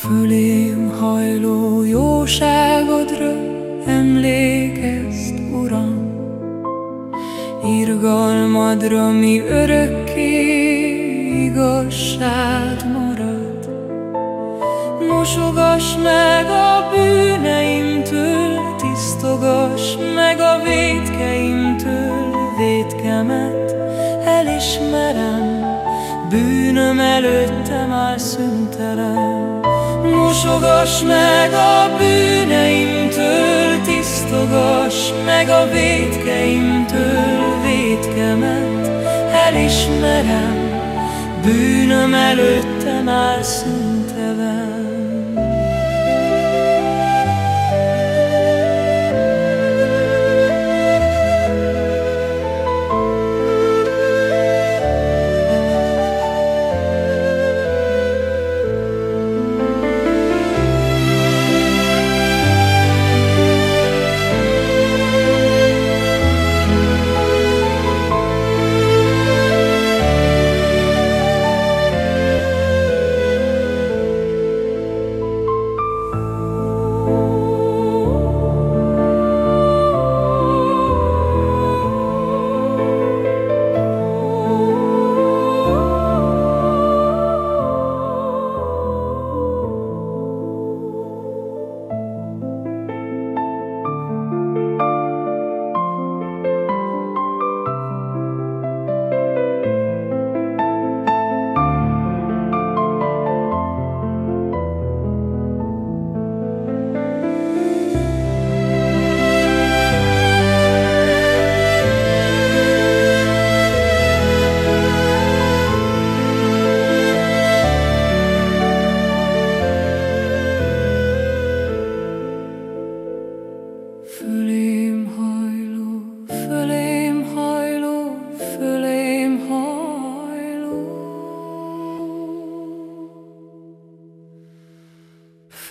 Fölém hajló jóságodra emlékezt, Uram, Irgalmadra, mi örökké igazság marad. Mosogass meg a bűneimtől, tisztogass meg a védkeimtől, védkemet elismerem, bűnöm előtte már szüntelen. Mosogass meg a bűneimtől, tisztogass meg a védkeimtől, védkemet elismerem, bűnöm előtte már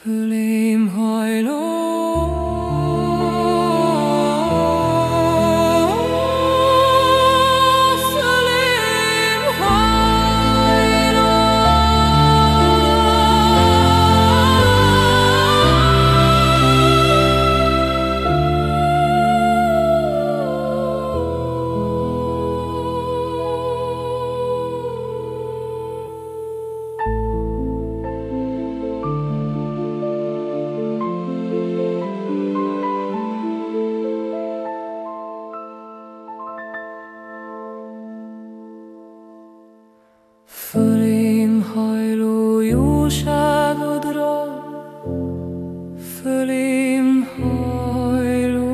Fölém Fölém hajló jóságodra, fölém hajló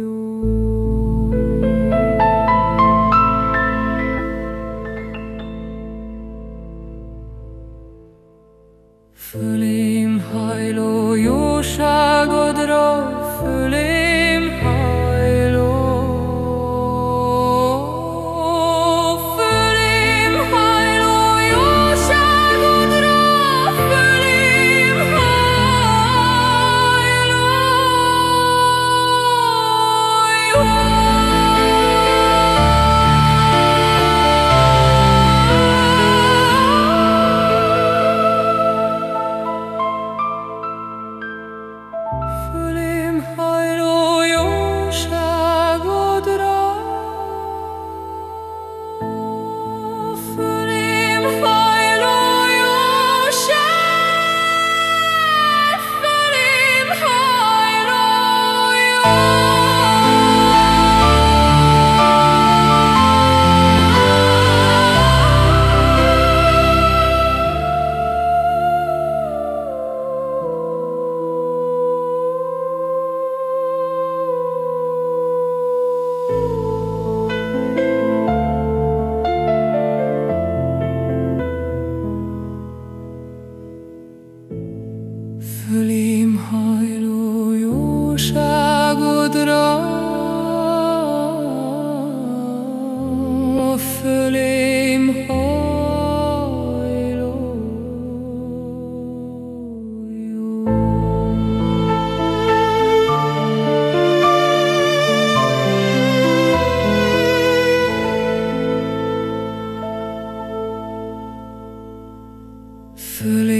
jó. Fölém hajló jóság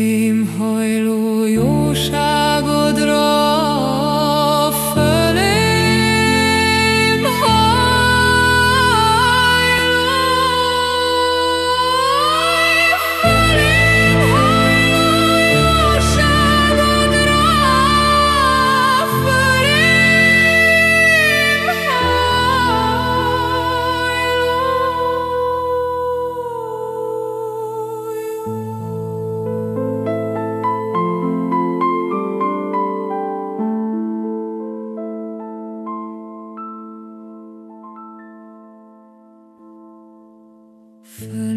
Mm.